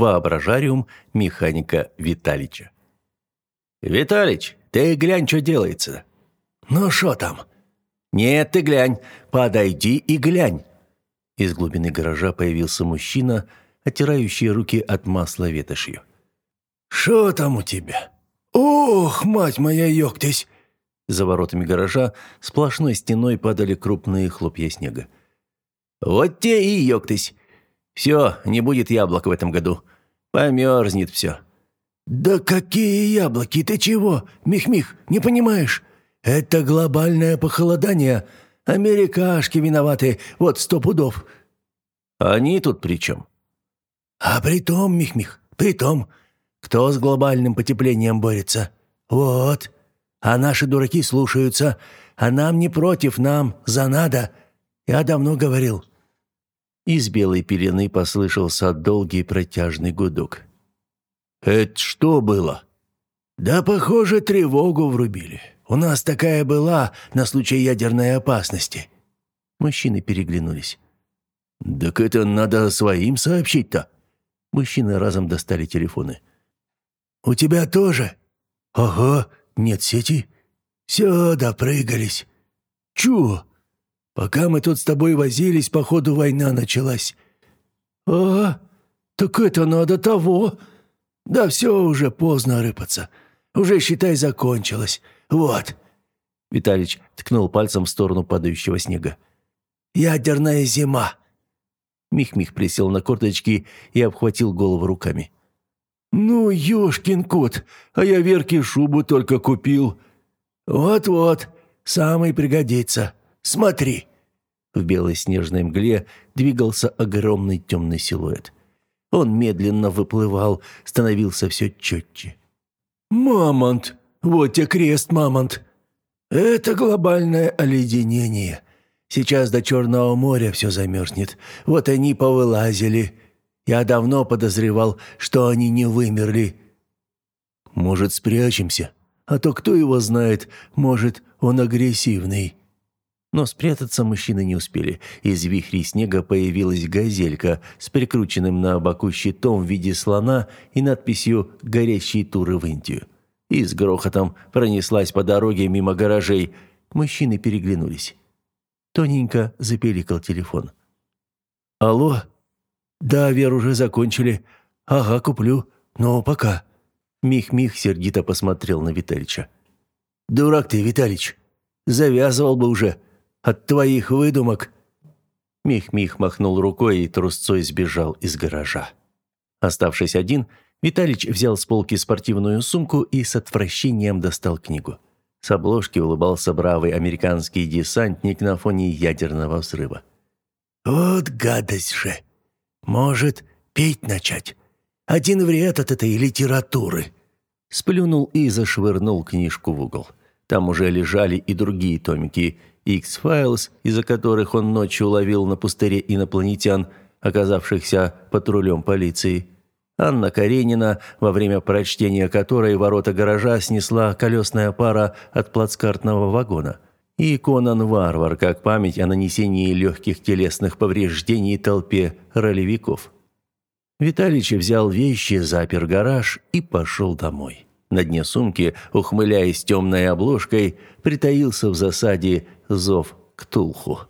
воображариум механика Виталича. «Виталич, ты глянь, что делается!» «Ну что там?» «Нет, ты глянь, подойди и глянь!» Из глубины гаража появился мужчина, оттирающий руки от масла ветошью. «Что там у тебя? Ох, мать моя, ёктись!» За воротами гаража сплошной стеной падали крупные хлопья снега. «Вот те и ёктись! Все, не будет яблок в этом году. Померзнет все». «Да какие яблоки? Ты чего? Мих-мих, не понимаешь? Это глобальное похолодание. Америкашки виноваты, вот сто пудов». «Они тут при чем?» «А при том, Мих-мих, при том, кто с глобальным потеплением борется? Вот. А наши дураки слушаются, а нам не против, нам за надо. Я давно говорил». Из белой пелены послышался долгий протяжный гудок. «Это что было?» «Да, похоже, тревогу врубили. У нас такая была на случай ядерной опасности». Мужчины переглянулись. «Так это надо своим сообщить-то». Мужчины разом достали телефоны. «У тебя тоже?» «Ага, нет сети?» «Все, допрыгались». «Чё?» «Пока мы тут с тобой возились, походу война началась». «А, так это надо того!» «Да все уже поздно рыпаться. Уже, считай, закончилось. Вот». Виталич ткнул пальцем в сторону падающего снега. «Ядерная зима». Мих-Мих присел на корточки и обхватил голову руками. «Ну, ёшкин кот, а я Верке шубу только купил». «Вот-вот, самый пригодится. Смотри». В белой снежной мгле двигался огромный темный силуэт. Он медленно выплывал, становился все четче. «Мамонт! Вот тебе крест, мамонт! Это глобальное оледенение. Сейчас до Черного моря все замерзнет. Вот они повылазили. Я давно подозревал, что они не вымерли. Может, спрячемся? А то кто его знает, может, он агрессивный». Но спрятаться мужчины не успели. Из вихрей снега появилась газелька с прикрученным на боку щитом в виде слона и надписью «Горящие туры в Индию». И с грохотом пронеслась по дороге мимо гаражей. Мужчины переглянулись. Тоненько запеликал телефон. «Алло?» «Да, Вер, уже закончили. Ага, куплю. Но пока». Мих-Мих сердито посмотрел на Виталича. «Дурак ты, Виталич. Завязывал бы уже. От твоих выдумок». Мих-Мих махнул рукой и трусцой сбежал из гаража. Оставшись один, Виталич взял с полки спортивную сумку и с отвращением достал книгу. С обложки улыбался бравый американский десантник на фоне ядерного взрыва. «Вот гадость же!» Может, петь начать? Один вред от этой литературы». Сплюнул и зашвырнул книжку в угол. Там уже лежали и другие томики X-Files, из-за которых он ночью ловил на пустыре инопланетян, оказавшихся патрулем полиции. Анна Каренина, во время прочтения которой ворота гаража снесла колесная пара от плацкартного вагона – и Конан Варвар как память о нанесении легких телесных повреждений толпе ролевиков. Виталич взял вещи, запер гараж и пошел домой. На дне сумки, ухмыляясь темной обложкой, притаился в засаде зов Ктулху.